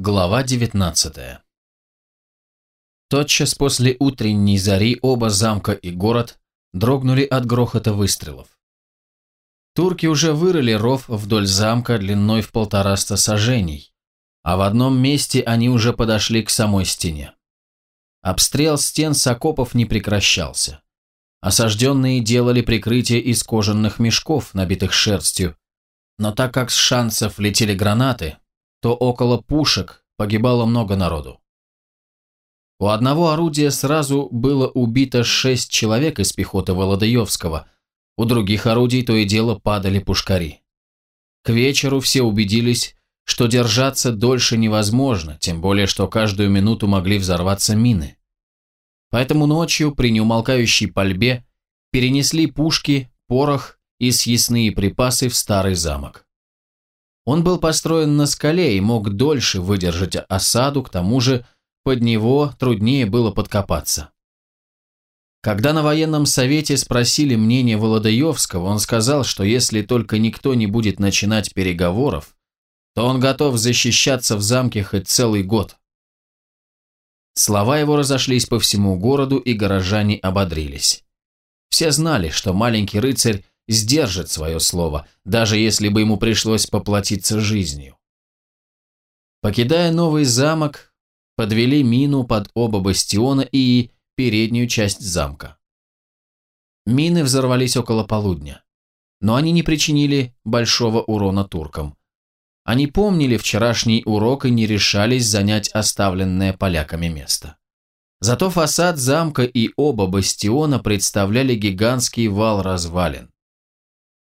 Глава 19 Тотчас после утренней зари оба замка и город дрогнули от грохота выстрелов. Турки уже вырыли ров вдоль замка длиной в полтораста сажений, а в одном месте они уже подошли к самой стене. Обстрел стен с окопов не прекращался. Осажденные делали прикрытие из кожаных мешков, набитых шерстью, но так как с шансов летели гранаты, то около пушек погибало много народу. У одного орудия сразу было убито шесть человек из пехоты Володаевского, у других орудий то и дело падали пушкари. К вечеру все убедились, что держаться дольше невозможно, тем более, что каждую минуту могли взорваться мины. Поэтому ночью при неумолкающей пальбе перенесли пушки, порох и съестные припасы в старый замок. Он был построен на скале и мог дольше выдержать осаду, к тому же под него труднее было подкопаться. Когда на военном совете спросили мнение Володаевского, он сказал, что если только никто не будет начинать переговоров, то он готов защищаться в замке хоть целый год. Слова его разошлись по всему городу, и горожане ободрились. Все знали, что маленький рыцарь сдержит свое слово, даже если бы ему пришлось поплатиться жизнью. Покидая новый замок, подвели мину под оба бастиона и переднюю часть замка. Мины взорвались около полудня, но они не причинили большого урона туркам. Они помнили вчерашний урок и не решались занять оставленное поляками место. Зато фасад замка и оба бастиона представляли гигантский вал развалин.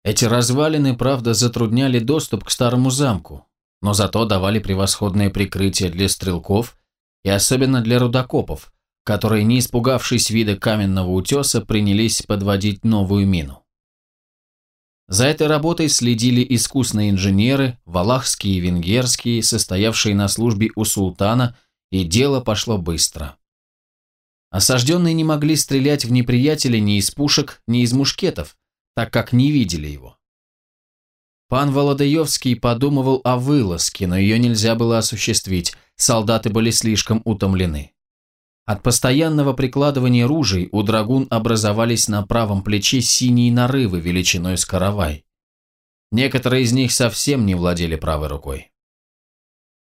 Эти развалины, правда, затрудняли доступ к старому замку, но зато давали превосходное прикрытие для стрелков и особенно для рудокопов, которые, не испугавшись вида каменного утеса, принялись подводить новую мину. За этой работой следили искусные инженеры, валахские и венгерские, состоявшие на службе у султана, и дело пошло быстро. Осажденные не могли стрелять в неприятеля ни из пушек, ни из мушкетов, так как не видели его. Пан Володаевский подумывал о вылазке, но ее нельзя было осуществить, солдаты были слишком утомлены. От постоянного прикладывания ружей у драгун образовались на правом плече синие нарывы величиной с каравай. Некоторые из них совсем не владели правой рукой.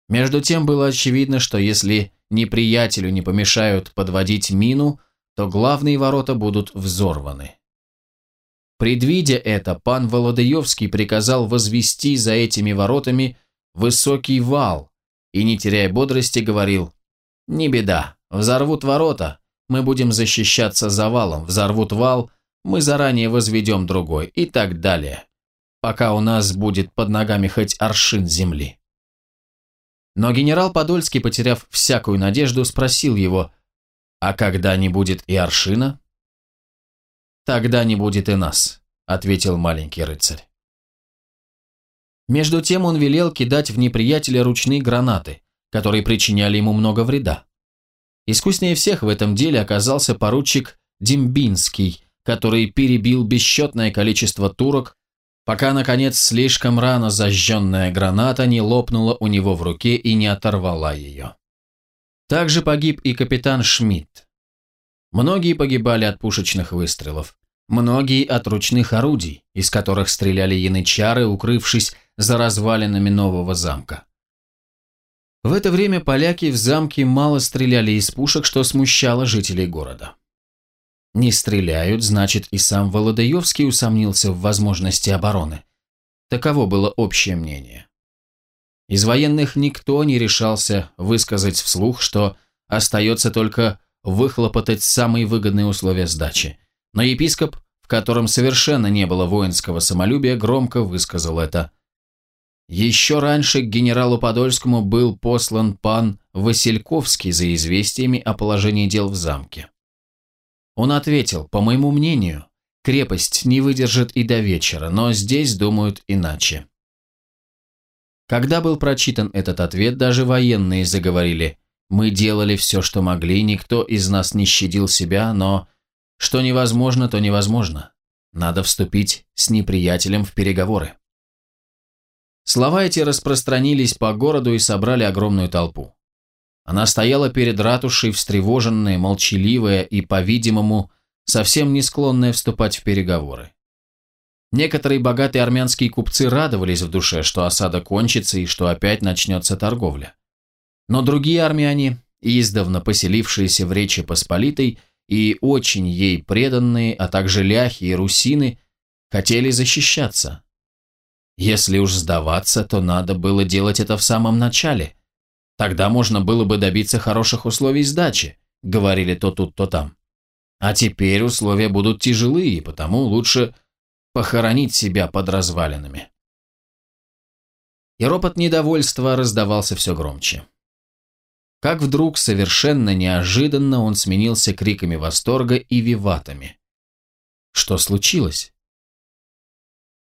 Между тем было очевидно, что если неприятелю не помешают подводить мину, то главные ворота будут взорваны. Предвидя это, пан Володаевский приказал возвести за этими воротами высокий вал и, не теряя бодрости, говорил «Не беда, взорвут ворота, мы будем защищаться завалом, взорвут вал, мы заранее возведем другой» и так далее, пока у нас будет под ногами хоть аршин земли. Но генерал Подольский, потеряв всякую надежду, спросил его «А когда не будет и аршина?» «Тогда не будет и нас», — ответил маленький рыцарь. Между тем он велел кидать в неприятеля ручные гранаты, которые причиняли ему много вреда. Искуснее всех в этом деле оказался поручик Дембинский, который перебил бесчетное количество турок, пока, наконец, слишком рано зажженная граната не лопнула у него в руке и не оторвала ее. Также погиб и капитан Шмидт. Многие погибали от пушечных выстрелов. Многие от ручных орудий, из которых стреляли янычары, укрывшись за развалинами нового замка. В это время поляки в замке мало стреляли из пушек, что смущало жителей города. Не стреляют, значит, и сам Володаевский усомнился в возможности обороны. Таково было общее мнение. Из военных никто не решался высказать вслух, что остается только выхлопотать самые выгодные условия сдачи. Но епископ, в котором совершенно не было воинского самолюбия, громко высказал это. Еще раньше к генералу Подольскому был послан пан Васильковский за известиями о положении дел в замке. Он ответил, по моему мнению, крепость не выдержит и до вечера, но здесь думают иначе. Когда был прочитан этот ответ, даже военные заговорили. Мы делали все, что могли, никто из нас не щадил себя, но что невозможно, то невозможно. Надо вступить с неприятелем в переговоры. Слова эти распространились по городу и собрали огромную толпу. Она стояла перед ратушей, встревоженная, молчаливая и, по-видимому, совсем не склонная вступать в переговоры. Некоторые богатые армянские купцы радовались в душе, что осада кончится и что опять начнется торговля. Но другие армяне, издавна поселившиеся в Речи Посполитой и очень ей преданные, а также ляхи и русины, хотели защищаться. Если уж сдаваться, то надо было делать это в самом начале. Тогда можно было бы добиться хороших условий сдачи, говорили то тут, то там. А теперь условия будут тяжелые, потому лучше похоронить себя под развалинами. И ропот недовольства раздавался все громче. Как вдруг, совершенно неожиданно, он сменился криками восторга и виватами. Что случилось?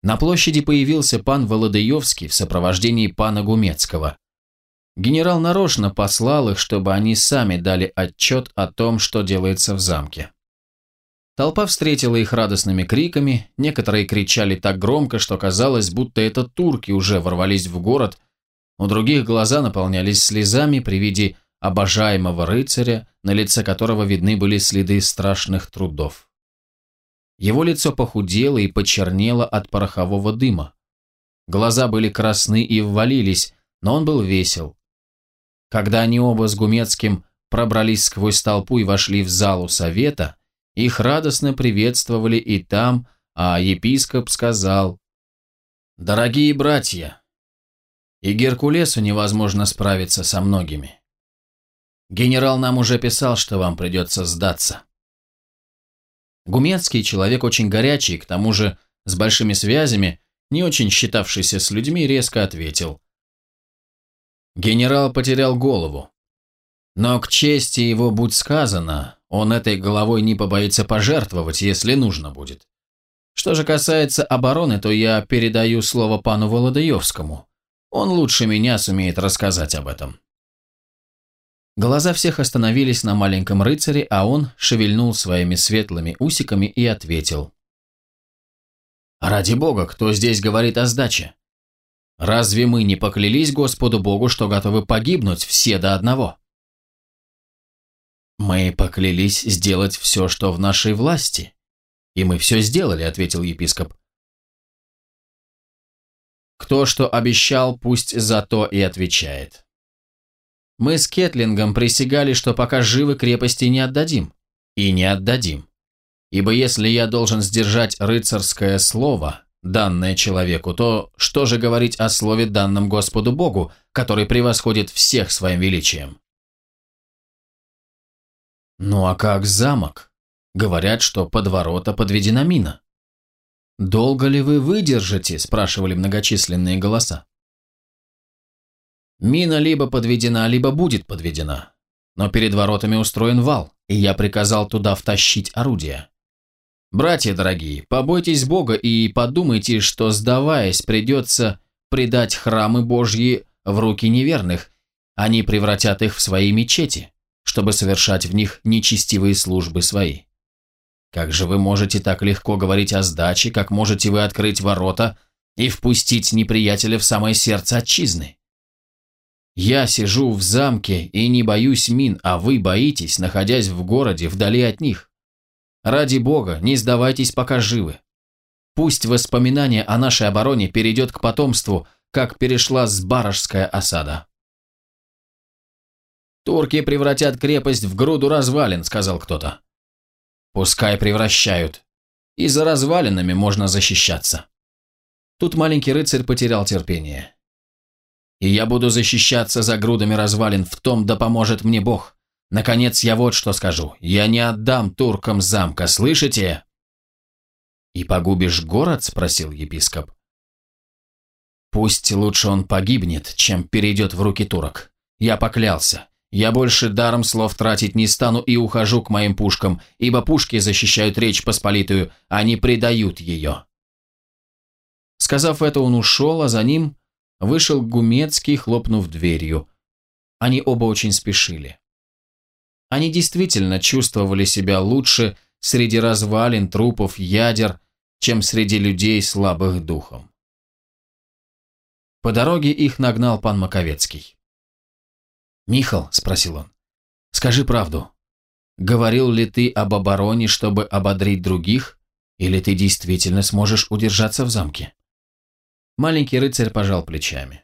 На площади появился пан Володаевский в сопровождении пана Гумецкого. Генерал нарочно послал их, чтобы они сами дали отчет о том, что делается в замке. Толпа встретила их радостными криками, некоторые кричали так громко, что казалось, будто это турки уже ворвались в город, у других глаза наполнялись слезами при виде обожаемого рыцаря, на лице которого видны были следы страшных трудов. Его лицо похудело и почернело от порохового дыма. Глаза были красны и ввалились, но он был весел. Когда они оба с Гумецким пробрались сквозь толпу и вошли в залу совета, их радостно приветствовали и там, а епископ сказал, «Дорогие братья, и Геркулесу невозможно справиться со многими. Генерал нам уже писал, что вам придется сдаться. Гумецкий человек очень горячий, к тому же с большими связями, не очень считавшийся с людьми, резко ответил. Генерал потерял голову. Но к чести его будь сказано, он этой головой не побоится пожертвовать, если нужно будет. Что же касается обороны, то я передаю слово пану Володаевскому. Он лучше меня сумеет рассказать об этом. Глаза всех остановились на маленьком рыцаре, а он шевельнул своими светлыми усиками и ответил. «Ради бога, кто здесь говорит о сдаче? Разве мы не поклялись Господу Богу, что готовы погибнуть все до одного?» «Мы поклялись сделать все, что в нашей власти. И мы все сделали», — ответил епископ. «Кто что обещал, пусть за то и отвечает». Мы с Кетлингом присягали, что пока живы крепости не отдадим. И не отдадим. Ибо если я должен сдержать рыцарское слово, данное человеку, то что же говорить о слове, данном Господу Богу, который превосходит всех своим величием? Ну а как замок? Говорят, что под ворота подведена мина. «Долго ли вы выдержите?» – спрашивали многочисленные голоса. Мина либо подведена, либо будет подведена. Но перед воротами устроен вал, и я приказал туда втащить орудия. Братья дорогие, побойтесь Бога и подумайте, что, сдаваясь, придется предать храмы Божьи в руки неверных. Они превратят их в свои мечети, чтобы совершать в них нечестивые службы свои. Как же вы можете так легко говорить о сдаче, как можете вы открыть ворота и впустить неприятеля в самое сердце отчизны? Я сижу в замке и не боюсь мин, а вы боитесь, находясь в городе, вдали от них. Ради бога, не сдавайтесь, пока живы. Пусть воспоминание о нашей обороне перейдет к потомству, как перешла Сбаражская осада. «Турки превратят крепость в груду развалин», — сказал кто-то. «Пускай превращают. И за развалинами можно защищаться». Тут маленький рыцарь потерял терпение. И я буду защищаться за грудами развалин, в том да поможет мне Бог. Наконец, я вот что скажу. Я не отдам туркам замка, слышите?» «И погубишь город?» – спросил епископ. «Пусть лучше он погибнет, чем перейдет в руки турок. Я поклялся. Я больше даром слов тратить не стану и ухожу к моим пушкам, ибо пушки защищают Речь Посполитую, они предают ее». Сказав это, он ушел, а за ним Вышел Гумецкий, хлопнув дверью. Они оба очень спешили. Они действительно чувствовали себя лучше среди развалин, трупов, ядер, чем среди людей, слабых духом. По дороге их нагнал пан Маковецкий. «Михал», — спросил он, — «скажи правду. Говорил ли ты об обороне, чтобы ободрить других, или ты действительно сможешь удержаться в замке?» Маленький рыцарь пожал плечами.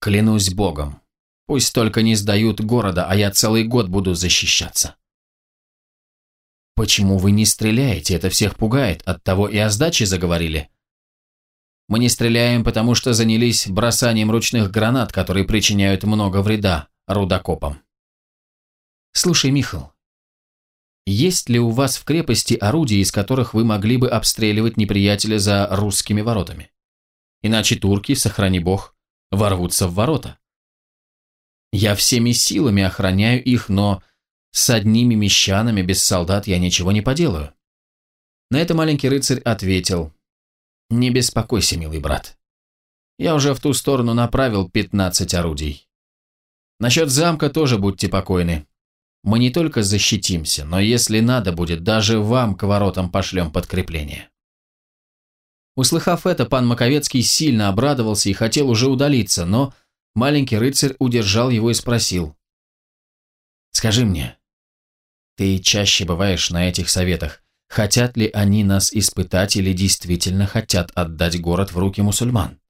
«Клянусь богом, пусть только не сдают города, а я целый год буду защищаться». «Почему вы не стреляете? Это всех пугает. Оттого и о сдаче заговорили». «Мы не стреляем, потому что занялись бросанием ручных гранат, которые причиняют много вреда рудокопам». «Слушай, Михал, есть ли у вас в крепости орудия, из которых вы могли бы обстреливать неприятеля за русскими воротами? Иначе турки, сохрани бог, ворвутся в ворота. Я всеми силами охраняю их, но с одними мещанами без солдат я ничего не поделаю. На это маленький рыцарь ответил, «Не беспокойся, милый брат. Я уже в ту сторону направил 15 орудий. Насчет замка тоже будьте покойны. Мы не только защитимся, но если надо будет, даже вам к воротам пошлем подкрепление». Услыхав это, пан Маковецкий сильно обрадовался и хотел уже удалиться, но маленький рыцарь удержал его и спросил. «Скажи мне, ты чаще бываешь на этих советах. Хотят ли они нас испытать или действительно хотят отдать город в руки мусульман?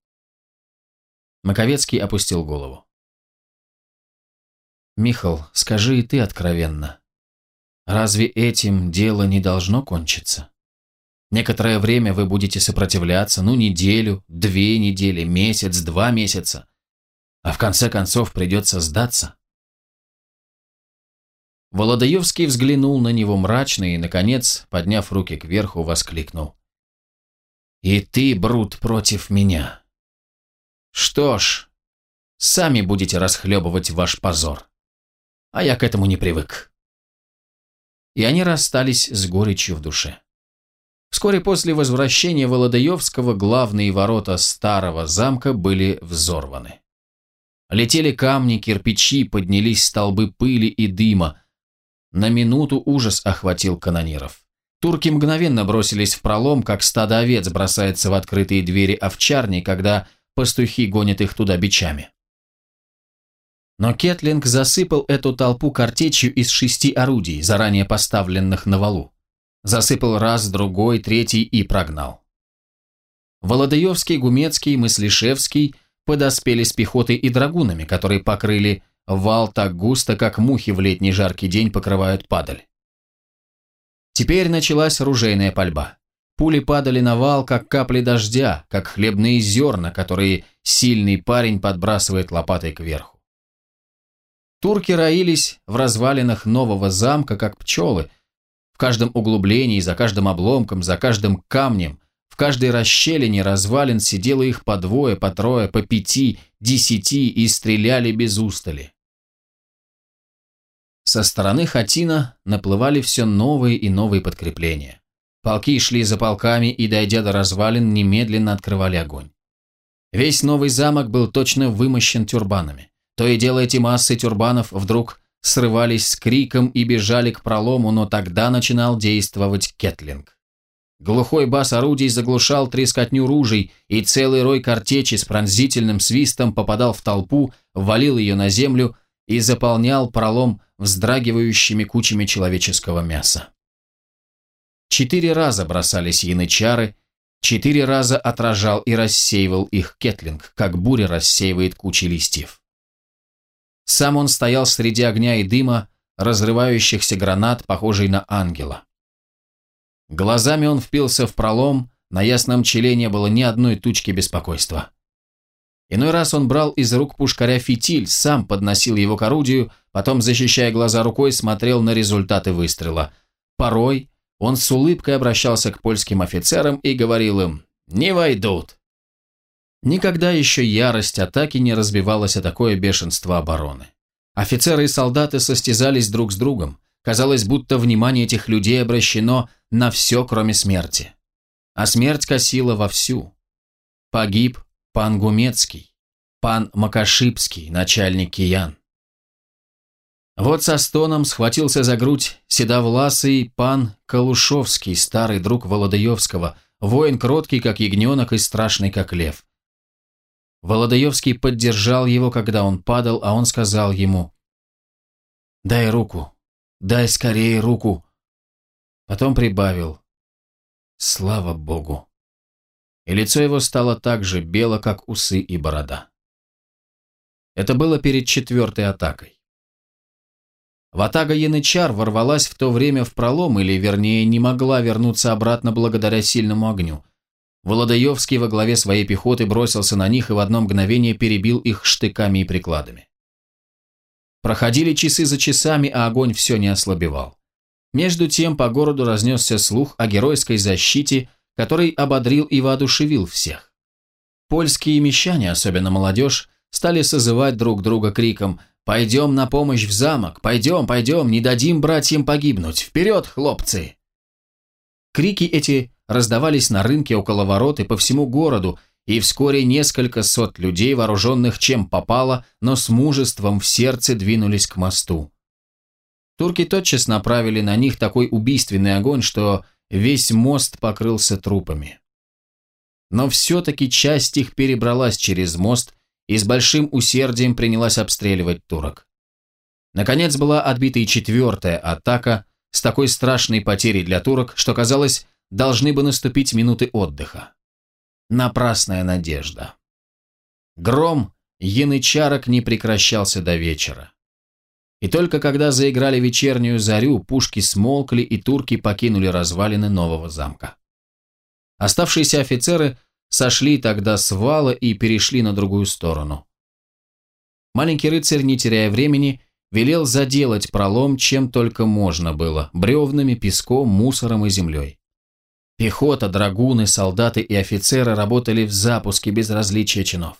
Маковецкий опустил голову. Михал, скажи и ты откровенно. Разве этим дело не должно кончиться? Некоторое время вы будете сопротивляться, ну, неделю, две недели, месяц, два месяца. А в конце концов придется сдаться. Володаевский взглянул на него мрачно и, наконец, подняв руки кверху, воскликнул. «И ты, Брут, против меня. Что ж, сами будете расхлебывать ваш позор. А я к этому не привык». И они расстались с горечью в душе. Вскоре после возвращения Володаевского главные ворота старого замка были взорваны. Летели камни, кирпичи, поднялись столбы пыли и дыма, на минуту ужас охватил канониров. Турки мгновенно бросились в пролом, как стадо овец бросается в открытые двери овчарни, когда пастухи гонят их туда бичами. Но Кетлинг засыпал эту толпу картечью из шести орудий, заранее поставленных на валу. Засыпал раз, другой, третий и прогнал. Володаевский, Гумецкий, Мыслишевский подоспели с пехотой и драгунами, которые покрыли Вал так густо, как мухи в летний жаркий день покрывают падаль. Теперь началась ружейная пальба. Пули падали на вал, как капли дождя, как хлебные зерна, которые сильный парень подбрасывает лопатой кверху. Турки роились в развалинах нового замка, как пчелы. В каждом углублении, за каждым обломком, за каждым камнем, в каждой расщелине развалин сидело их по двое, по трое, по пяти, десяти и стреляли без устали. Со стороны Хатина наплывали все новые и новые подкрепления. Полки шли за полками и, дойдя до развалин, немедленно открывали огонь. Весь новый замок был точно вымощен тюрбанами. То и дело эти массы тюрбанов вдруг срывались с криком и бежали к пролому, но тогда начинал действовать кетлинг. Глухой бас орудий заглушал трескотню ружей, и целый рой картечи с пронзительным свистом попадал в толпу, валил ее на землю и заполнял пролом вздрагивающими кучами человеческого мяса. Четыре раза бросались янычары, четыре раза отражал и рассеивал их кетлинг, как буря рассеивает кучи листьев. Сам он стоял среди огня и дыма, разрывающихся гранат, похожий на ангела. Глазами он впился в пролом, на ясном челе не было ни одной тучки беспокойства. Иной раз он брал из рук пушкаря фитиль, сам подносил его к орудию, потом, защищая глаза рукой, смотрел на результаты выстрела. Порой он с улыбкой обращался к польским офицерам и говорил им «Не войдут». Никогда еще ярость атаки не разбивалась о такое бешенство обороны. Офицеры и солдаты состязались друг с другом. Казалось, будто внимание этих людей обращено на все, кроме смерти. А смерть косила вовсю. Погиб пан Гумецкий, пан Макашипский, начальник киян. Вот со стоном схватился за грудь седовласый пан Калушовский, старый друг Володаевского, воин кроткий, как ягненок, и страшный, как лев. Володаевский поддержал его, когда он падал, а он сказал ему «Дай руку, дай скорее руку». Потом прибавил «Слава Богу». И лицо его стало так же бело, как усы и борода. Это было перед четвертой атакой. Ватага Янычар ворвалась в то время в пролом, или, вернее, не могла вернуться обратно благодаря сильному огню. Володаевский во главе своей пехоты бросился на них и в одно мгновение перебил их штыками и прикладами. Проходили часы за часами, а огонь все не ослабевал. Между тем по городу разнесся слух о геройской защите, который ободрил и воодушевил всех. Польские мещане, особенно молодежь, стали созывать друг друга криком «Пойдем на помощь в замок! Пойдем, пойдем! Не дадим братьям погибнуть! Вперед, хлопцы!» Крики эти раздавались на рынке около ворот и по всему городу, и вскоре несколько сот людей, вооруженных чем попало, но с мужеством в сердце двинулись к мосту. Турки тотчас направили на них такой убийственный огонь, что весь мост покрылся трупами. Но все-таки часть их перебралась через мост и с большим усердием принялась обстреливать турок. Наконец была отбита и четвертая атака с такой страшной потерей для турок, что, казалось, должны бы наступить минуты отдыха. Напрасная надежда. Гром янычарок не прекращался до вечера. И только когда заиграли вечернюю зарю, пушки смолкли и турки покинули развалины нового замка. Оставшиеся офицеры сошли тогда с вала и перешли на другую сторону. Маленький рыцарь, не теряя времени, велел заделать пролом, чем только можно было – бревнами, песком, мусором и землей. Пехота, драгуны, солдаты и офицеры работали в запуске без различия чинов.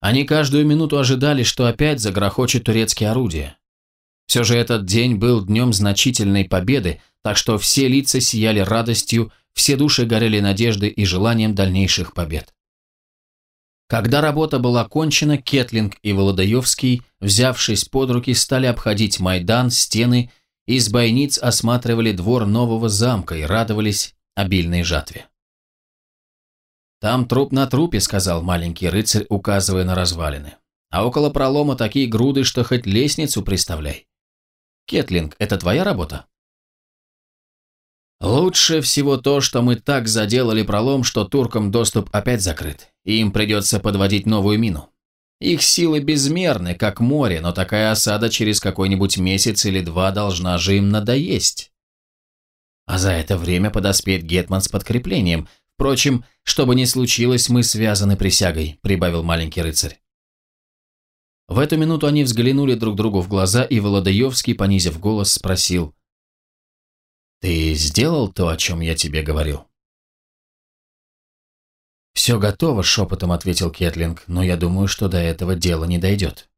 Они каждую минуту ожидали, что опять загрохочет турецкие орудия. Все же этот день был днем значительной победы, так что все лица сияли радостью, все души горели надеждой и желанием дальнейших побед. Когда работа была кончена, Кетлинг и Володаевский, взявшись под руки, стали обходить Майдан, стены и с бойниц осматривали двор нового замка и радовались обильной жатве. «Там труп на трупе», — сказал маленький рыцарь, указывая на развалины. «А около пролома такие груды, что хоть лестницу представляй. Кетлинг, это твоя работа?» «Лучше всего то, что мы так заделали пролом, что туркам доступ опять закрыт, и им придется подводить новую мину. Их силы безмерны, как море, но такая осада через какой-нибудь месяц или два должна же им надоесть. А за это время подоспеет Гетман с подкреплением. Впрочем, что бы ни случилось, мы связаны присягой», — прибавил маленький рыцарь. В эту минуту они взглянули друг другу в глаза, и Володаевский, понизив голос, спросил. «Ты сделал то, о чем я тебе говорил?» «Все готово», — шепотом ответил Кетлинг, «но я думаю, что до этого дело не дойдет.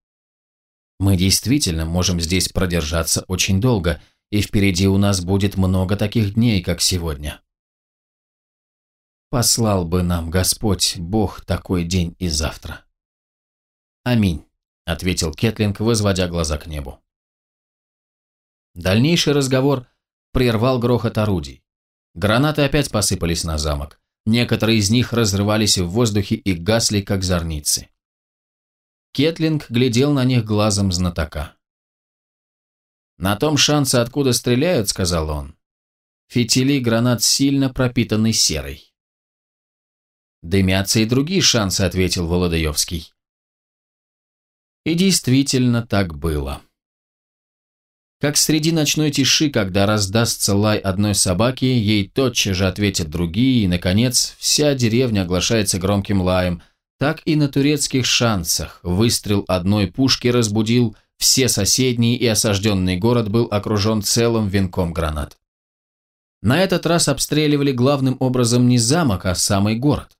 Мы действительно можем здесь продержаться очень долго, и впереди у нас будет много таких дней, как сегодня». «Послал бы нам Господь, Бог, такой день и завтра». «Аминь» ответил Кетлинг, возводя глаза к небу. Дальнейший разговор прервал грохот орудий. Гранаты опять посыпались на замок. Некоторые из них разрывались в воздухе и гасли, как зорницы. Кетлинг глядел на них глазом знатока. «На том шансе, откуда стреляют», — сказал он, — «фитили гранат сильно пропитаны серой». «Дымятся и другие шансы», — ответил Володаевский. И действительно так было. Как среди ночной тиши, когда раздастся лай одной собаки, ей тотчас же ответят другие, и, наконец, вся деревня оглашается громким лаем, так и на турецких шансах выстрел одной пушки разбудил все соседние, и осажденный город был окружен целым венком гранат. На этот раз обстреливали главным образом не замок, а самый город.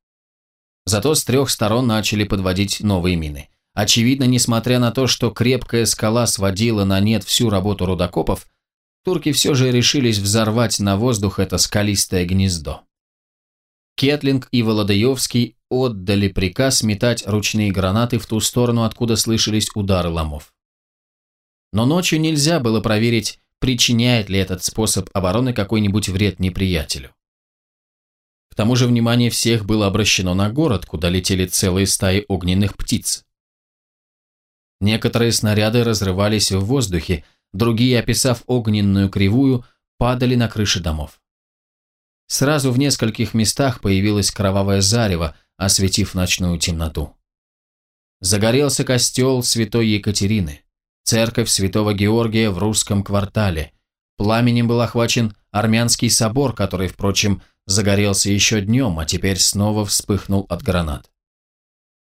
Зато с трех сторон начали подводить новые мины – Очевидно, несмотря на то, что крепкая скала сводила на нет всю работу рудокопов, турки все же решились взорвать на воздух это скалистое гнездо. Кетлинг и Володаевский отдали приказ метать ручные гранаты в ту сторону, откуда слышались удары ломов. Но ночью нельзя было проверить, причиняет ли этот способ обороны какой-нибудь вред неприятелю тому же внимание всех было обращено на город, куда летели целые стаи огненных птиц. Некоторые снаряды разрывались в воздухе, другие, описав огненную кривую, падали на крыши домов. Сразу в нескольких местах появилось кровавое зарево, осветив ночную темноту. Загорелся костел святой Екатерины, церковь святого Георгия в русском квартале. Пламенем был охвачен армянский собор, который, впрочем, загорелся еще днем, а теперь снова вспыхнул от гранат.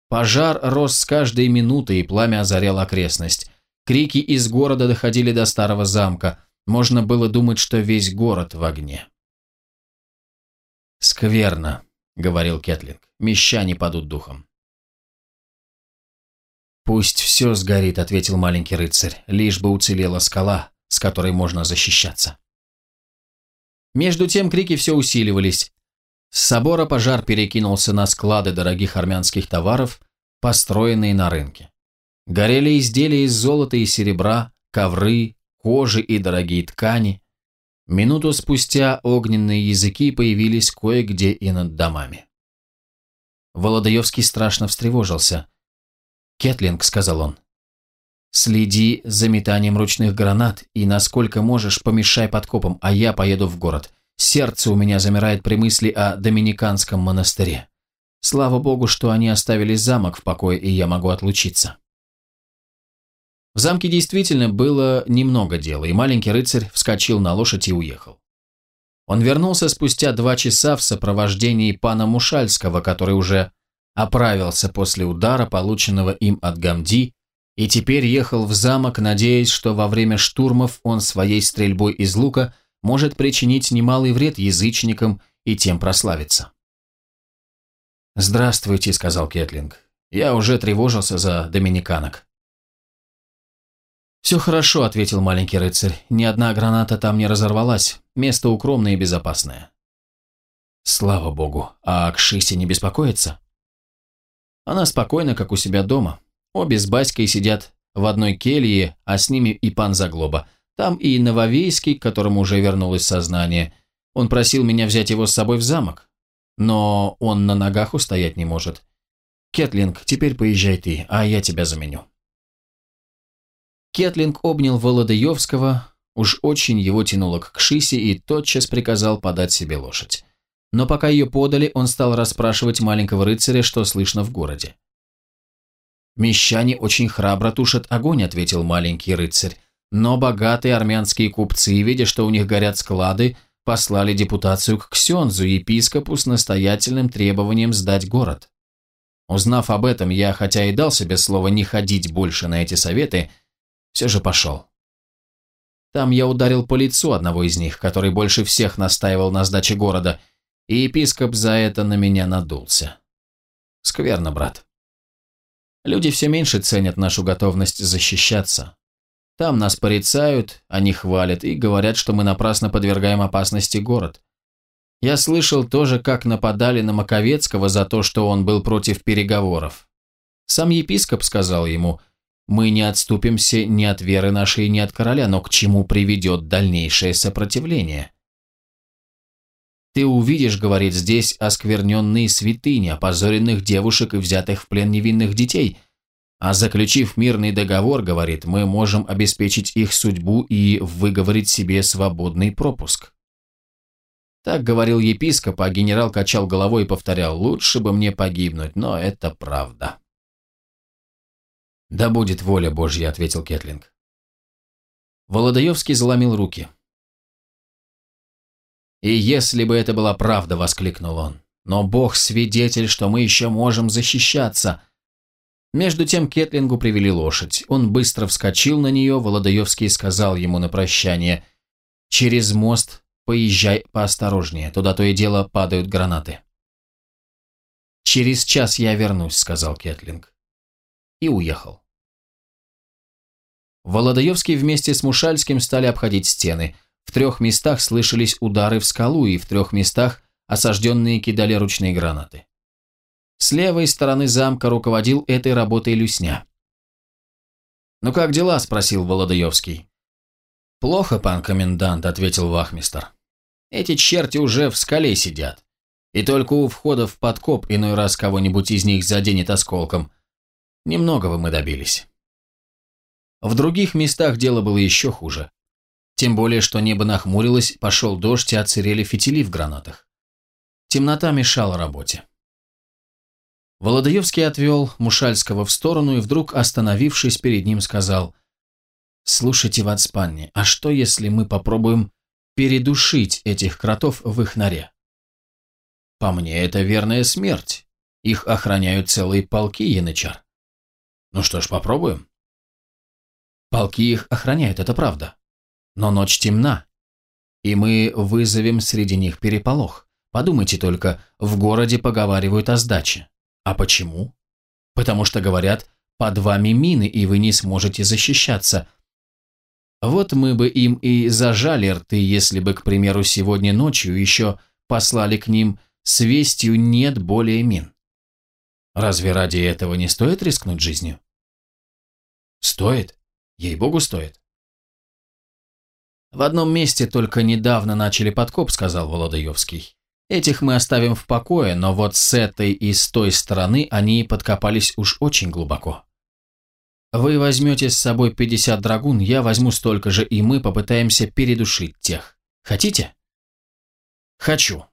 Пожар рос с каждой минутой, и пламя озаряло окрестность. Крики из города доходили до старого замка. Можно было думать, что весь город в огне. «Скверно», — говорил Кетлинг. «Мещане падут духом». «Пусть все сгорит», — ответил маленький рыцарь, «лишь бы уцелела скала, с которой можно защищаться». Между тем крики все усиливались. С собора пожар перекинулся на склады дорогих армянских товаров, построенные на рынке. Горели изделия из золота и серебра, ковры, кожи и дорогие ткани. Минуту спустя огненные языки появились кое-где и над домами. Володаевский страшно встревожился. «Кетлинг», — сказал он, — «следи за метанием ручных гранат и, насколько можешь, помешай подкопам, а я поеду в город. Сердце у меня замирает при мысли о Доминиканском монастыре. Слава богу, что они оставили замок в покое, и я могу отлучиться». В замке действительно было немного дела, и маленький рыцарь вскочил на лошадь и уехал. Он вернулся спустя два часа в сопровождении пана Мушальского, который уже оправился после удара, полученного им от Гамди, и теперь ехал в замок, надеясь, что во время штурмов он своей стрельбой из лука может причинить немалый вред язычникам и тем прославиться. «Здравствуйте», — сказал Кетлинг. «Я уже тревожился за доминиканок». «Все хорошо», — ответил маленький рыцарь. «Ни одна граната там не разорвалась. Место укромное и безопасное». «Слава богу. А Кшиси не беспокоится?» Она спокойна, как у себя дома. Обе с Баськой сидят в одной келье, а с ними и пан Заглоба. Там и Нововейский, к которому уже вернулось сознание. Он просил меня взять его с собой в замок. Но он на ногах устоять не может. Кетлинг, теперь поезжай ты, а я тебя заменю. Кетлинг обнял Володаевского, уж очень его тянуло к Кшисе и тотчас приказал подать себе лошадь. Но пока ее подали, он стал расспрашивать маленького рыцаря, что слышно в городе. «Мещане очень храбро тушат огонь», — ответил маленький рыцарь. «Но богатые армянские купцы, видя, что у них горят склады, послали депутацию к Ксензу, епископу, с настоятельным требованием сдать город. Узнав об этом, я, хотя и дал себе слово не ходить больше на эти советы, все же пошел. Там я ударил по лицу одного из них, который больше всех настаивал на сдаче города, и епископ за это на меня надулся. Скверно, брат. Люди все меньше ценят нашу готовность защищаться. Там нас порицают, они хвалят и говорят, что мы напрасно подвергаем опасности город. Я слышал тоже, как нападали на Маковецкого за то, что он был против переговоров. Сам епископ сказал ему, мы не отступимся ни от веры нашей, ни от короля, но к чему приведет дальнейшее сопротивление? Ты увидишь, говорит здесь, оскверненные святыни, опозоренных девушек и взятых в плен невинных детей. А заключив мирный договор, говорит, мы можем обеспечить их судьбу и выговорить себе свободный пропуск. Так говорил епископ, а генерал качал головой и повторял, лучше бы мне погибнуть, но это правда. «Да будет воля Божья», — ответил Кетлинг. Володаевский заломил руки. «И если бы это была правда», — воскликнул он, — «но Бог свидетель, что мы еще можем защищаться». Между тем Кетлингу привели лошадь. Он быстро вскочил на нее, Володаевский сказал ему на прощание, «Через мост поезжай поосторожнее, туда то и дело падают гранаты». «Через час я вернусь», — сказал Кетлинг. И уехал. Володаевский вместе с Мушальским стали обходить стены. В трех местах слышались удары в скалу, и в трех местах осажденные кидали ручные гранаты. С левой стороны замка руководил этой работой Люсня. «Ну как дела?» – спросил Володаевский. «Плохо, пан комендант», – ответил вахмистр. «Эти черти уже в скале сидят. И только у входа в подкоп иной раз кого-нибудь из них заденет осколком. Немногого мы добились. В других местах дело было еще хуже. Тем более, что небо нахмурилось, пошел дождь и отсырели фитили в гранатах. Темнота мешала работе. Володаевский отвел Мушальского в сторону и вдруг, остановившись перед ним, сказал «Слушайте, Вацпанни, а что, если мы попробуем передушить этих кротов в их норе?» «По мне, это верная смерть. Их охраняют целые полки, янычар». «Ну что ж, попробуем». «Полки их охраняют, это правда. Но ночь темна, и мы вызовем среди них переполох. Подумайте только, в городе поговаривают о сдаче. А почему? Потому что говорят, под вами мины, и вы не сможете защищаться. Вот мы бы им и зажали рты, если бы, к примеру, сегодня ночью еще послали к ним с вестью «нет более мин». Разве ради этого не стоит рискнуть жизнью? Стоит. Ей-богу, стоит. В одном месте только недавно начали подкоп, сказал Володаевский. Этих мы оставим в покое, но вот с этой и с той стороны они подкопались уж очень глубоко. Вы возьмете с собой 50 драгун, я возьму столько же, и мы попытаемся передушить тех. Хотите? Хочу.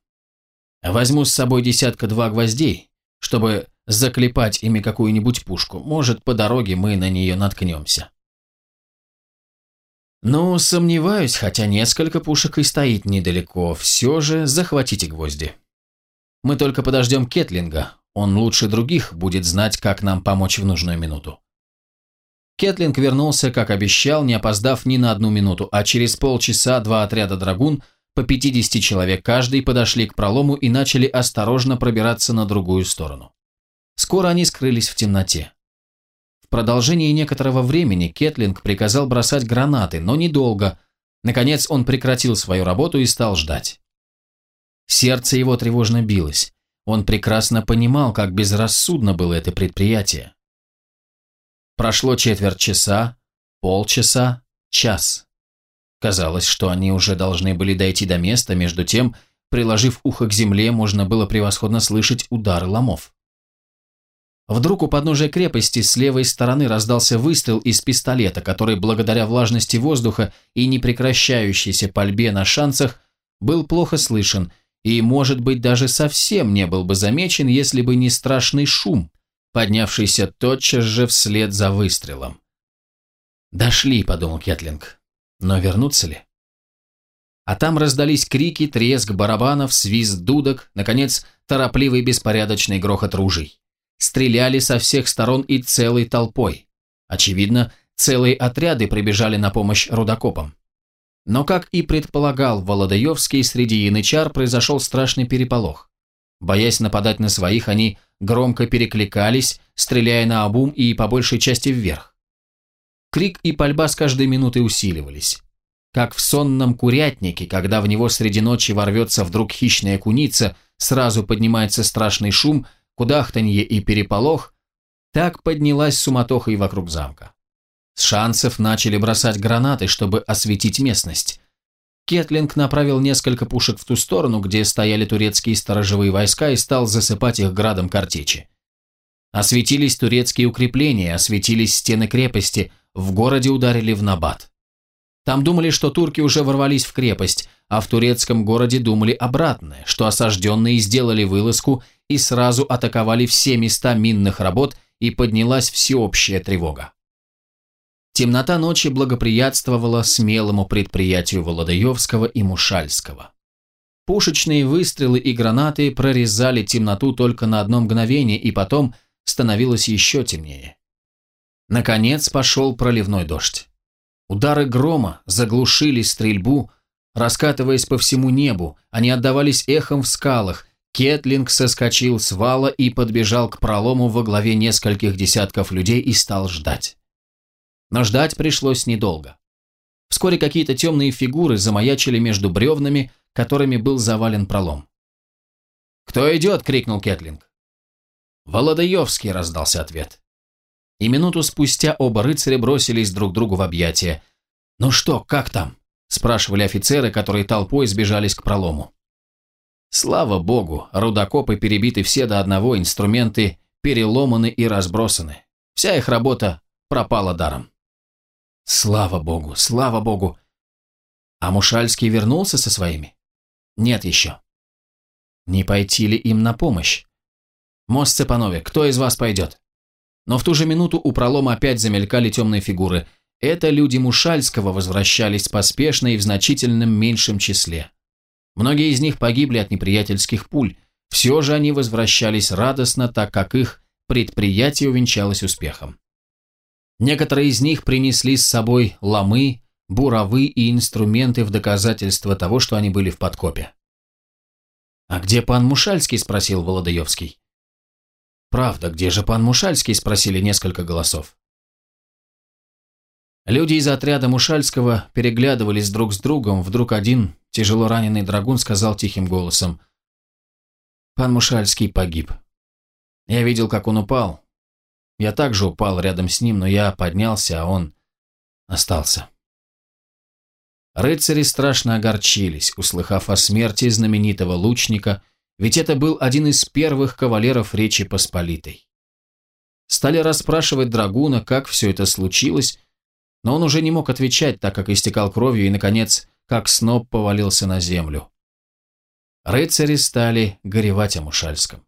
Возьму с собой десятка-два гвоздей, чтобы заклепать ими какую-нибудь пушку. Может, по дороге мы на нее наткнемся. «Ну, сомневаюсь, хотя несколько пушек и стоит недалеко. Все же захватите гвозди. Мы только подождем Кетлинга. Он лучше других будет знать, как нам помочь в нужную минуту». Кетлинг вернулся, как обещал, не опоздав ни на одну минуту, а через полчаса два отряда «Драгун» по 50 человек каждый подошли к пролому и начали осторожно пробираться на другую сторону. Скоро они скрылись в темноте. Продолжении некоторого времени Кетлинг приказал бросать гранаты, но недолго. Наконец он прекратил свою работу и стал ждать. Сердце его тревожно билось. Он прекрасно понимал, как безрассудно было это предприятие. Прошло четверть часа, полчаса, час. Казалось, что они уже должны были дойти до места, между тем, приложив ухо к земле, можно было превосходно слышать удары ломов. Вдруг у подножия крепости с левой стороны раздался выстрел из пистолета, который благодаря влажности воздуха и непрекращающейся пальбе на шансах был плохо слышен и, может быть, даже совсем не был бы замечен, если бы не страшный шум, поднявшийся тотчас же вслед за выстрелом. «Дошли», — подумал Кетлинг, — «но вернуться ли?» А там раздались крики, треск барабанов, свист дудок, наконец, торопливый беспорядочный грохот ружей. Стреляли со всех сторон и целой толпой. Очевидно, целые отряды прибежали на помощь рудокопам. Но, как и предполагал Володаевский, среди янычар произошел страшный переполох. Боясь нападать на своих, они громко перекликались, стреляя на обум и по большей части вверх. Крик и пальба с каждой минутой усиливались. Как в сонном курятнике, когда в него среди ночи ворвется вдруг хищная куница, сразу поднимается страшный шум, кудахтанье и переполох, так поднялась суматоха и вокруг замка. С шансов начали бросать гранаты, чтобы осветить местность. Кетлинг направил несколько пушек в ту сторону, где стояли турецкие сторожевые войска, и стал засыпать их градом картечи. Осветились турецкие укрепления, осветились стены крепости, в городе ударили в набат. Там думали, что турки уже ворвались в крепость, а в турецком городе думали обратное, что осажденные сделали вылазку и сразу атаковали все места минных работ и поднялась всеобщая тревога. Темнота ночи благоприятствовала смелому предприятию Володаевского и Мушальского. Пушечные выстрелы и гранаты прорезали темноту только на одно мгновение, и потом становилось еще темнее. Наконец пошел проливной дождь. Удары грома заглушили стрельбу, раскатываясь по всему небу, они отдавались эхом в скалах. Кетлинг соскочил с вала и подбежал к пролому во главе нескольких десятков людей и стал ждать. Но ждать пришлось недолго. Вскоре какие-то темные фигуры замаячили между бревнами, которыми был завален пролом. «Кто идет?» — крикнул Кетлинг. «Володаевский», — раздался ответ и минуту спустя оба рыцаря бросились друг другу в объятия. «Ну что, как там?» – спрашивали офицеры, которые толпой сбежались к пролому. Слава богу, рудокопы перебиты все до одного, инструменты переломаны и разбросаны. Вся их работа пропала даром. Слава богу, слава богу. А Мушальский вернулся со своими? Нет еще. Не пойти ли им на помощь? Мост Цепанове, кто из вас пойдет? Но в ту же минуту у пролома опять замелькали темные фигуры. Это люди Мушальского возвращались поспешно и в значительном меньшем числе. Многие из них погибли от неприятельских пуль. Все же они возвращались радостно, так как их предприятие увенчалось успехом. Некоторые из них принесли с собой ломы, буровы и инструменты в доказательство того, что они были в подкопе. «А где пан Мушальский?» – спросил Володаевский. «Правда, где же пан Мушальский?» – спросили несколько голосов. Люди из отряда Мушальского переглядывались друг с другом. Вдруг один, тяжело раненый драгун, сказал тихим голосом. «Пан Мушальский погиб. Я видел, как он упал. Я также упал рядом с ним, но я поднялся, а он остался». Рыцари страшно огорчились, услыхав о смерти знаменитого лучника, ведь это был один из первых кавалеров Речи Посполитой. Стали расспрашивать Драгуна, как все это случилось, но он уже не мог отвечать, так как истекал кровью и, наконец, как сноп повалился на землю. Рыцари стали горевать о Мушальском.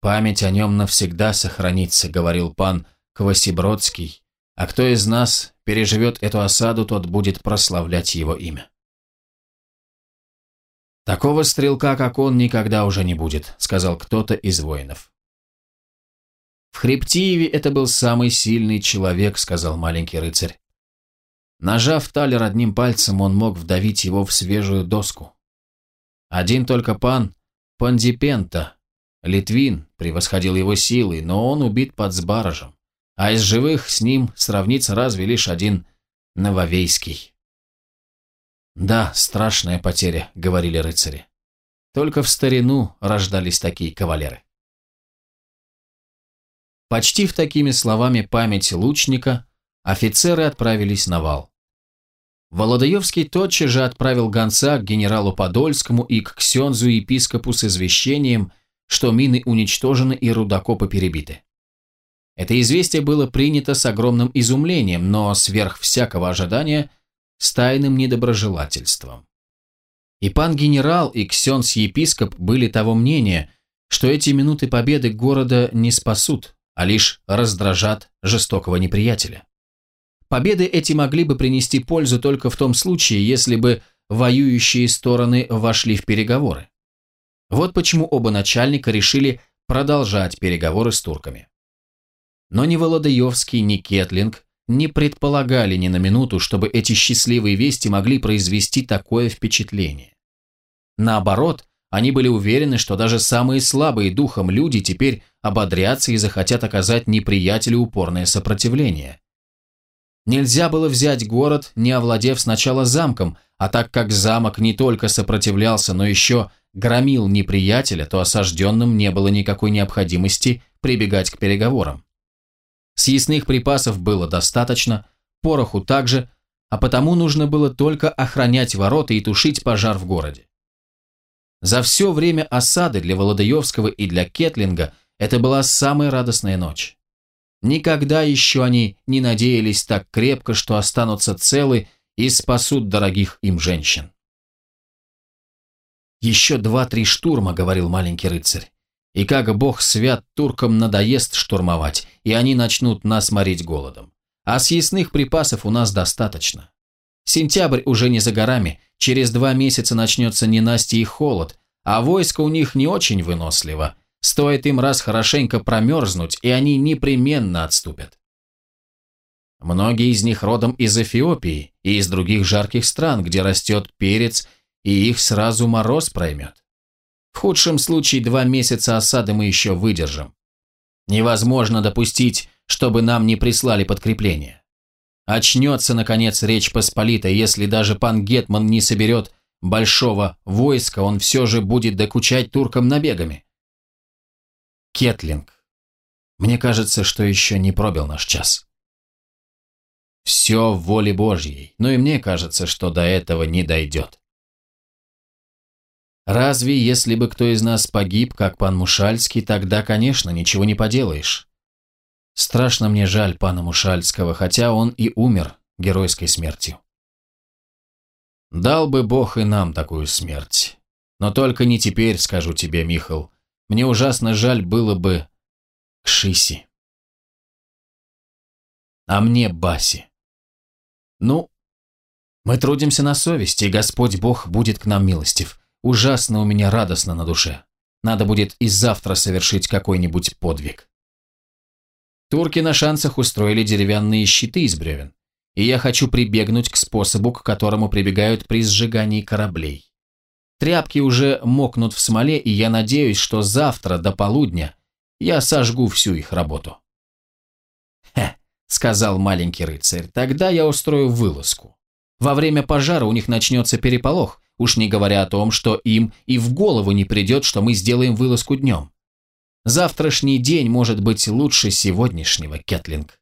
«Память о нем навсегда сохранится», — говорил пан Квасибродский, «а кто из нас переживет эту осаду, тот будет прославлять его имя». «Такого стрелка, как он, никогда уже не будет», — сказал кто-то из воинов. «В Хребтиеве это был самый сильный человек», — сказал маленький рыцарь. Нажав талер одним пальцем, он мог вдавить его в свежую доску. Один только пан Пандипента, Литвин, превосходил его силой, но он убит под Сбаражем, а из живых с ним сравнится разве лишь один Нововейский. «Да, страшная потеря», — говорили рыцари. Только в старину рождались такие кавалеры. Почтив такими словами память лучника, офицеры отправились на вал. Володаевский тотчас же отправил гонца к генералу Подольскому и к ксензу-епископу с извещением, что мины уничтожены и рудокопы перебиты. Это известие было принято с огромным изумлением, но сверх всякого ожидания с тайным недоброжелательством. И пан генерал, и ксенс-епископ были того мнения, что эти минуты победы города не спасут, а лишь раздражат жестокого неприятеля. Победы эти могли бы принести пользу только в том случае, если бы воюющие стороны вошли в переговоры. Вот почему оба начальника решили продолжать переговоры с турками. Но ни Володаевский, ни Кетлинг не предполагали ни на минуту, чтобы эти счастливые вести могли произвести такое впечатление. Наоборот, они были уверены, что даже самые слабые духом люди теперь ободрятся и захотят оказать неприятелю упорное сопротивление. Нельзя было взять город, не овладев сначала замком, а так как замок не только сопротивлялся, но еще громил неприятеля, то осажденным не было никакой необходимости прибегать к переговорам. Съестных припасов было достаточно, пороху также, а потому нужно было только охранять ворота и тушить пожар в городе. За все время осады для Володаевского и для Кетлинга это была самая радостная ночь. Никогда еще они не надеялись так крепко, что останутся целы и спасут дорогих им женщин. «Еще два-три штурма», — говорил маленький рыцарь. И как бог свят, туркам надоест штурмовать, и они начнут нас морить голодом. А съестных припасов у нас достаточно. Сентябрь уже не за горами, через два месяца начнется ненастье и холод, а войско у них не очень выносливо. Стоит им раз хорошенько промерзнуть, и они непременно отступят. Многие из них родом из Эфиопии и из других жарких стран, где растет перец, и их сразу мороз проймет. В худшем случае два месяца осады мы еще выдержим. Невозможно допустить, чтобы нам не прислали подкрепление. Очнется, наконец, Речь Посполита, если даже пан Гетман не соберет большого войска, он все же будет докучать туркам набегами. Кетлинг. Мне кажется, что еще не пробил наш час. Все в воле Божьей, но и мне кажется, что до этого не дойдет. Разве если бы кто из нас погиб, как пан Мушальский, тогда, конечно, ничего не поделаешь. Страшно мне жаль пана Мушальского, хотя он и умер геройской смертью. Дал бы Бог и нам такую смерть. Но только не теперь, скажу тебе, Михал. Мне ужасно жаль было бы Кшиси. А мне Баси. Ну, мы трудимся на совести, и Господь Бог будет к нам милостив. Ужасно у меня радостно на душе. Надо будет и завтра совершить какой-нибудь подвиг. Турки на шансах устроили деревянные щиты из бревен, и я хочу прибегнуть к способу, к которому прибегают при сжигании кораблей. Тряпки уже мокнут в смоле, и я надеюсь, что завтра до полудня я сожгу всю их работу. «Хе», — сказал маленький рыцарь, — «тогда я устрою вылазку. Во время пожара у них начнется переполох, уж не говоря о том, что им и в голову не придет, что мы сделаем вылазку днем. Завтрашний день может быть лучше сегодняшнего, Кетлинг».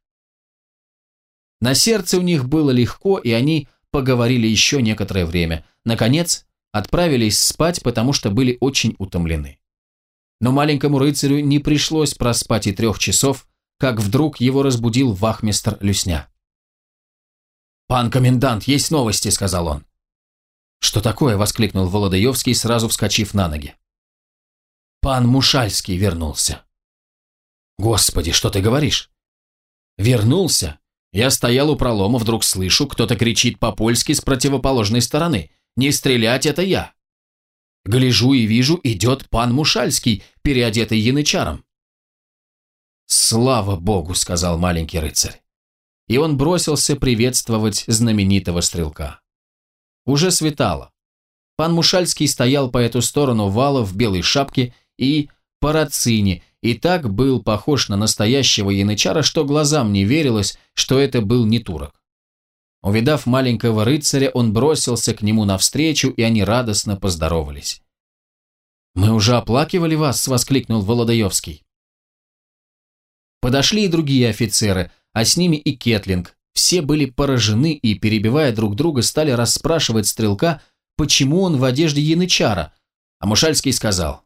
На сердце у них было легко, и они поговорили еще некоторое время. Наконец, отправились спать, потому что были очень утомлены. Но маленькому рыцарю не пришлось проспать и трех часов, как вдруг его разбудил вахмистр Люсня. «Пан комендант, есть новости», — сказал он. «Что такое?» — воскликнул Володаевский, сразу вскочив на ноги. «Пан Мушальский вернулся». «Господи, что ты говоришь?» «Вернулся? Я стоял у пролома, вдруг слышу, кто-то кричит по-польски с противоположной стороны. Не стрелять это я. Гляжу и вижу, идет пан Мушальский, переодетый янычаром. «Слава Богу!» — сказал маленький рыцарь. И он бросился приветствовать знаменитого стрелка. Уже светало. Пан Мушальский стоял по эту сторону вала в белой шапке и парацине, и так был похож на настоящего янычара, что глазам не верилось, что это был не турок. Увидав маленького рыцаря, он бросился к нему навстречу, и они радостно поздоровались. «Мы уже оплакивали вас!» – воскликнул Володаевский. Подошли и другие офицеры, а с ними и Кетлинг. Все были поражены и, перебивая друг друга, стали расспрашивать стрелка, почему он в одежде янычара, а Мушальский сказал.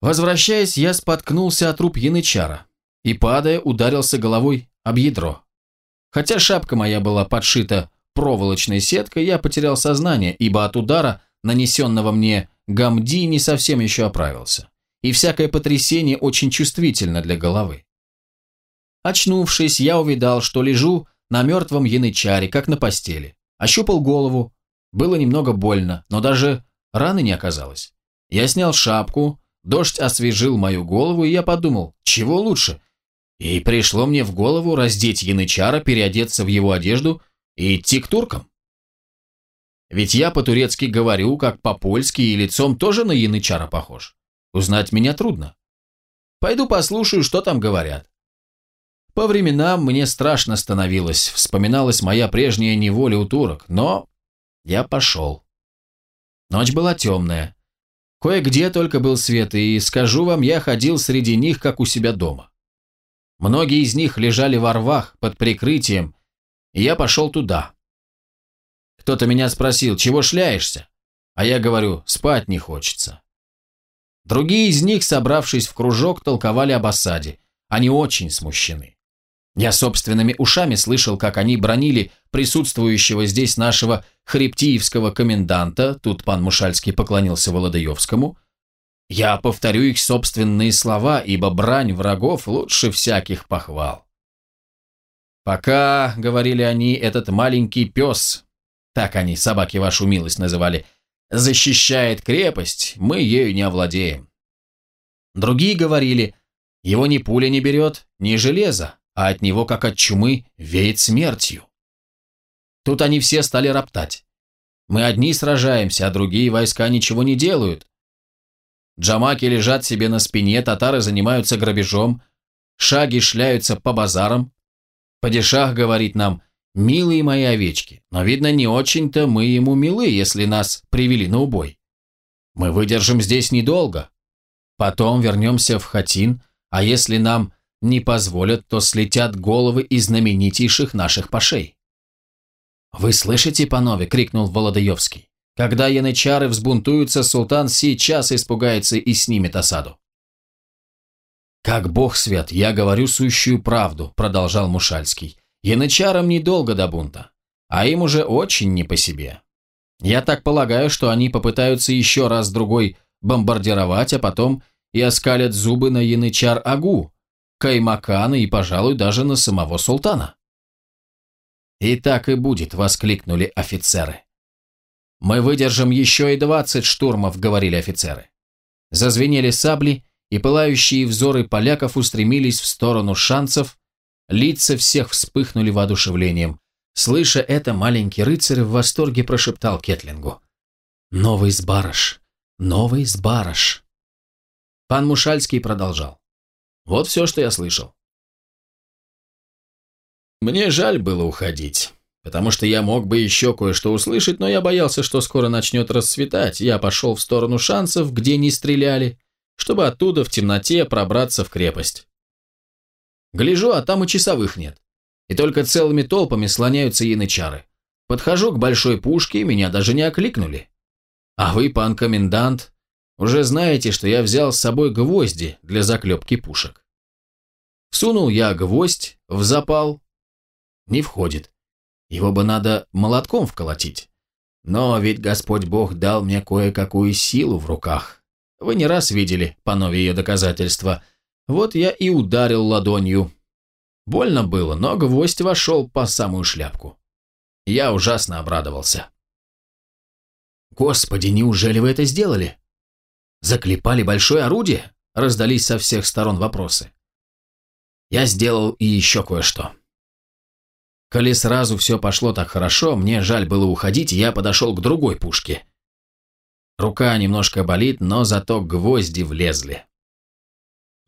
Возвращаясь, я споткнулся от труп янычара и, падая, ударился головой об ядро. Хотя шапка моя была подшита проволочной сеткой, я потерял сознание, ибо от удара, нанесенного мне Гамди, не совсем еще оправился. И всякое потрясение очень чувствительно для головы. Очнувшись, я увидал, что лежу на мертвом янычаре, как на постели. Ощупал голову. Было немного больно, но даже раны не оказалось. Я снял шапку, дождь освежил мою голову, и я подумал, чего лучше, и пришло мне в голову раздеть янычара, переодеться в его одежду и идти к туркам. Ведь я по-турецки говорю, как по-польски, и лицом тоже на янычара похож. Узнать меня трудно. Пойду послушаю, что там говорят. По временам мне страшно становилось, вспоминалась моя прежняя неволя у турок, но я пошел. Ночь была темная. Кое-где только был свет, и, скажу вам, я ходил среди них, как у себя дома. Многие из них лежали во рвах под прикрытием, и я пошел туда. Кто-то меня спросил, чего шляешься? А я говорю, спать не хочется. Другие из них, собравшись в кружок, толковали об осаде. Они очень смущены. Я собственными ушами слышал, как они бронили присутствующего здесь нашего хребтиевского коменданта, тут пан Мушальский поклонился Володаевскому, я повторю их собственные слова, ибо брань врагов лучше всяких похвал. Пока, говорили они, этот маленький пес, так они собаки вашу милость называли, защищает крепость, мы ею не овладеем. Другие говорили, его ни пуля не берет, ни железо, а от него, как от чумы, веет смертью. Тут они все стали роптать. Мы одни сражаемся, а другие войска ничего не делают, Джамаки лежат себе на спине, татары занимаются грабежом, шаги шляются по базарам. Падишах говорит нам, милые мои овечки, но, видно, не очень-то мы ему милы, если нас привели на убой. Мы выдержим здесь недолго. Потом вернемся в Хатин, а если нам не позволят, то слетят головы из знаменитейших наших пашей. «Вы слышите, панове?» — крикнул Володаевский. Когда янычары взбунтуются, султан сейчас испугается и снимет осаду. «Как бог свят, я говорю сущую правду», – продолжал Мушальский. «Янычарам недолго до бунта, а им уже очень не по себе. Я так полагаю, что они попытаются еще раз-другой бомбардировать, а потом и оскалят зубы на янычар-агу, Каймакана и, пожалуй, даже на самого султана». «И так и будет», – воскликнули офицеры. «Мы выдержим еще и двадцать штурмов», – говорили офицеры. Зазвенели сабли, и пылающие взоры поляков устремились в сторону шансов, лица всех вспыхнули воодушевлением. Слыша это, маленький рыцарь в восторге прошептал Кетлингу. «Новый сбарыш! Новый сбарыш!» Пан Мушальский продолжал. «Вот все, что я слышал. Мне жаль было уходить, потому что я мог бы еще кое-что услышать, но я боялся, что скоро начнет расцветать. Я пошел в сторону шансов, где не стреляли, чтобы оттуда в темноте пробраться в крепость. Гляжу, а там и часовых нет. И только целыми толпами слоняются янычары. Подхожу к большой пушке, меня даже не окликнули. А вы, пан комендант, уже знаете, что я взял с собой гвозди для заклепки пушек. Всунул я гвоздь в запал, не входит. Его бы надо молотком вколотить. Но ведь Господь Бог дал мне кое-какую силу в руках. Вы не раз видели, панове ее доказательства. Вот я и ударил ладонью. Больно было, но гвоздь вошел по самую шляпку. Я ужасно обрадовался. «Господи, неужели вы это сделали? Заклепали большое орудие?» Раздались со всех сторон вопросы. Я сделал и еще кое-что. Коли сразу все пошло так хорошо, мне жаль было уходить, я подошел к другой пушке. Рука немножко болит, но зато гвозди влезли.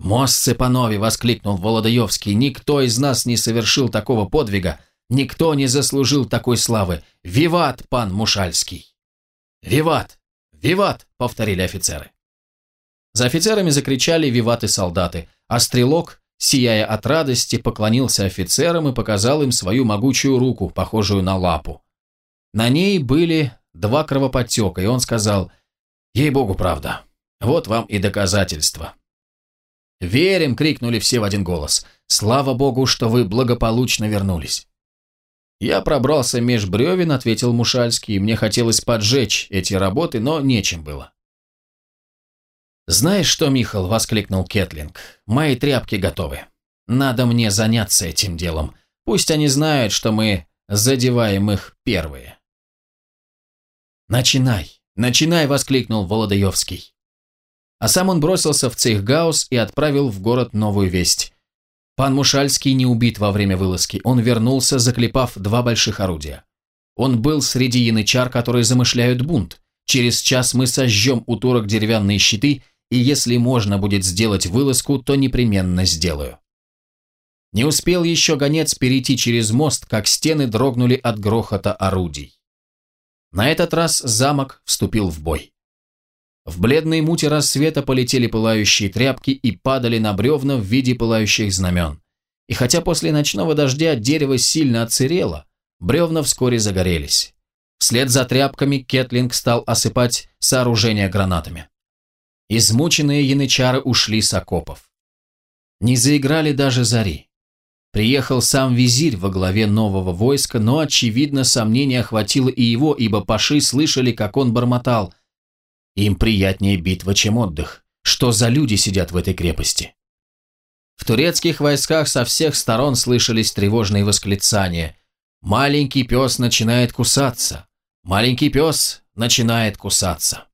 «Моссы панове!» — воскликнул Володаевский. «Никто из нас не совершил такого подвига, никто не заслужил такой славы. Виват, пан Мушальский!» «Виват! Виват!» — повторили офицеры. За офицерами закричали виваты-солдаты, а стрелок сияя от радости, поклонился офицерам и показал им свою могучую руку, похожую на лапу. На ней были два кровоподтека, и он сказал, «Ей-богу, правда. Вот вам и доказательства». «Верим!» — крикнули все в один голос. «Слава богу, что вы благополучно вернулись!» «Я пробрался меж бревен», — ответил Мушальский, — «мне хотелось поджечь эти работы, но нечем было». «Знаешь что, Михал?» – воскликнул Кетлинг. «Мои тряпки готовы. Надо мне заняться этим делом. Пусть они знают, что мы задеваем их первые». «Начинай! Начинай!» – воскликнул Володаевский. А сам он бросился в Цейхгаус и отправил в город новую весть. Пан Мушальский не убит во время вылазки. Он вернулся, заклепав два больших орудия. Он был среди янычар, которые замышляют бунт. Через час мы сожжем у турок деревянные щиты и если можно будет сделать вылазку, то непременно сделаю. Не успел еще гонец перейти через мост, как стены дрогнули от грохота орудий. На этот раз замок вступил в бой. В бледной муте рассвета полетели пылающие тряпки и падали на бревна в виде пылающих знамен. И хотя после ночного дождя дерево сильно отсырело, бревна вскоре загорелись. Вслед за тряпками Кетлинг стал осыпать сооружение гранатами. Измученные янычары ушли с окопов. Не заиграли даже зари. Приехал сам визирь во главе нового войска, но, очевидно, сомнение охватило и его, ибо паши слышали, как он бормотал. Им приятнее битва, чем отдых. Что за люди сидят в этой крепости? В турецких войсках со всех сторон слышались тревожные восклицания. «Маленький пес начинает кусаться! Маленький пес начинает кусаться!»